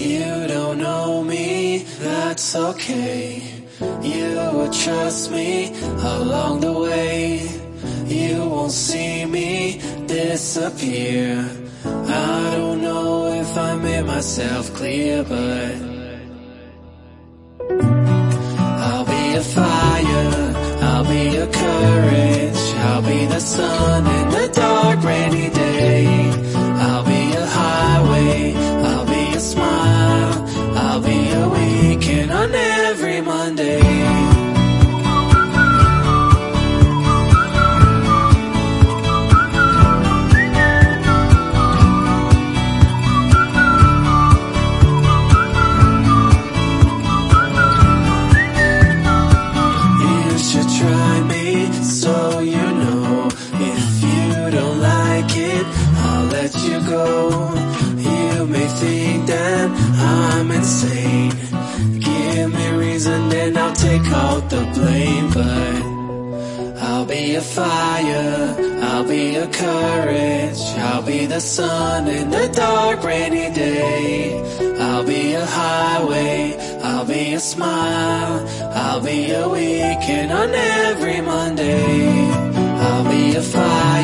don't know me, that's okay. You will trust me along the way. You won't see me disappear. I don't know if I made myself clear, but I'll be a fire, I'll be a courage, I'll be the sun in the dark let you go. You may think that I'm insane. Give me reason and I'll take all the blame But I'll be a fire, I'll be a courage I'll be the sun in the dark rainy day. I'll be a highway, I'll be a smile I'll be a weekend on every Monday. I'll be a fire,